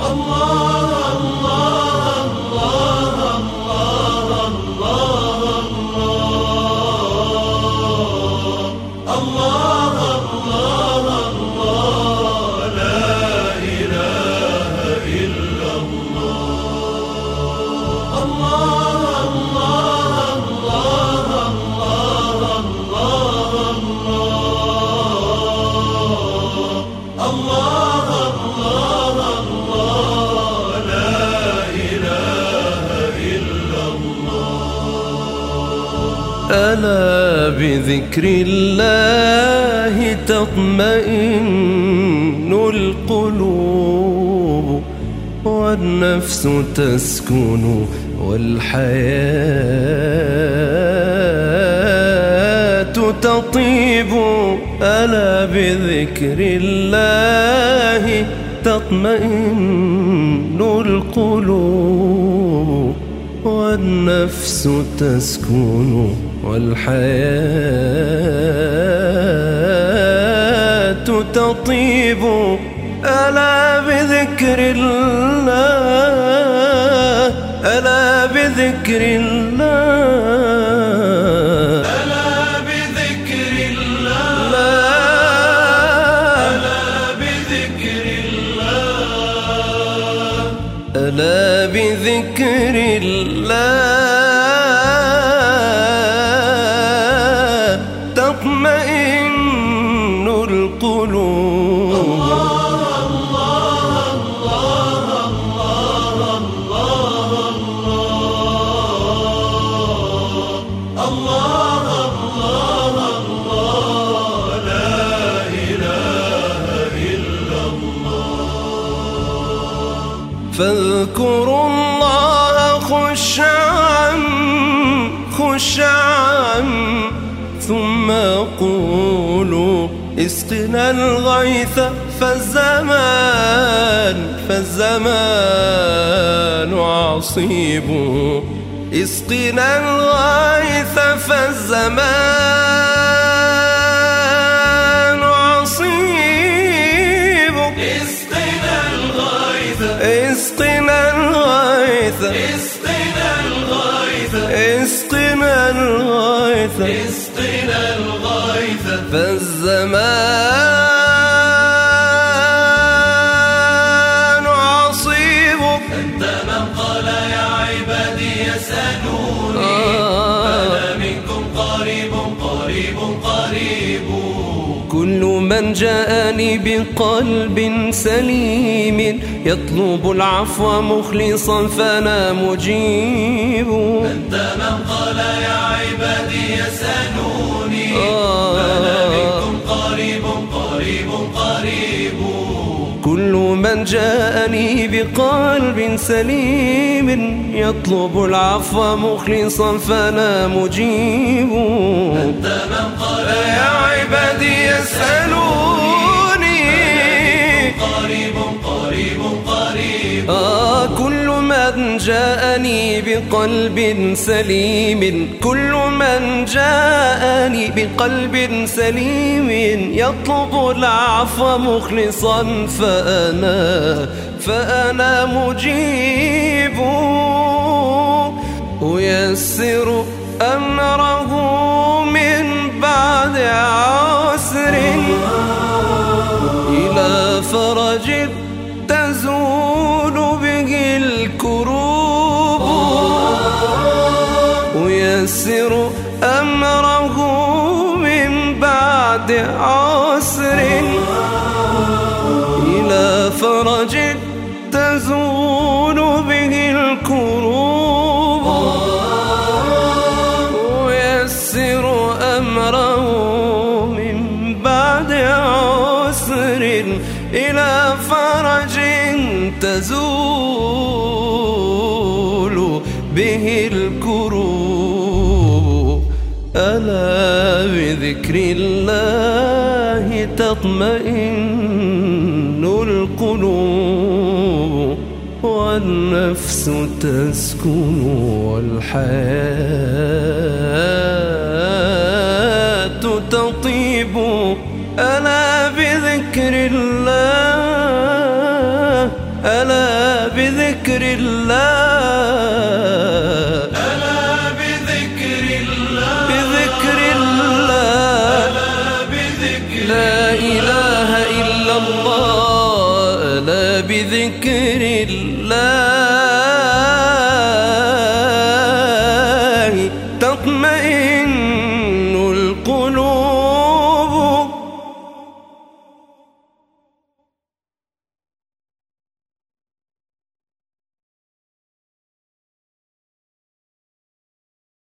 الله ألا بذكر الله تطمئن القلوب والنفس تسكن والحياة تطيب. ألا بذكر الله تطمئن القلوب والنفس تسكن والحياة تطيب ألا بذكر الله ألا بذكر الله. ألا بذكر الله. ألا بذكر الله. ألا بذكر الله تطمئن القلوب. فاذكروا الله خشعا خشعا ثم قولوا اسقنا الغيث فالزمان فالزمان عصيب اسقنا الغيث فالزمان عصيب اسقنا الغيث اسقنا الغيث اسقنا الغيث اسقنا الغيث اسقنا الغيث فالزمان عصيب أنت من قال يا عبادي يسألوني. أنا منكم قريب قريب قريب؟ كل من جاءني بقلب سليم يطلب العفو مخلصا فأنا مجيب. أنت من قال يا عبادي يسألوني. جاءني بقلب سليم يطلب العفو مخلصا فانا مجيب. أنت من قال يا عبادي يسألوني جاءني بقلب سليم. كل من جاءني بقلب سليم يطلب العفو مخلصا. فأنا فأنا مجيب. أيسر أمره عسر إلى فرج تزول به الكروب ويسر أمره من بعد عسر. إلى فرج تزول به الكروب ألا بذكر الله تطمئن القلوب والنفس تسكن والحياة تطيب. ألا بذكر الله ألا بذكر الله. بذكر الله تطمئن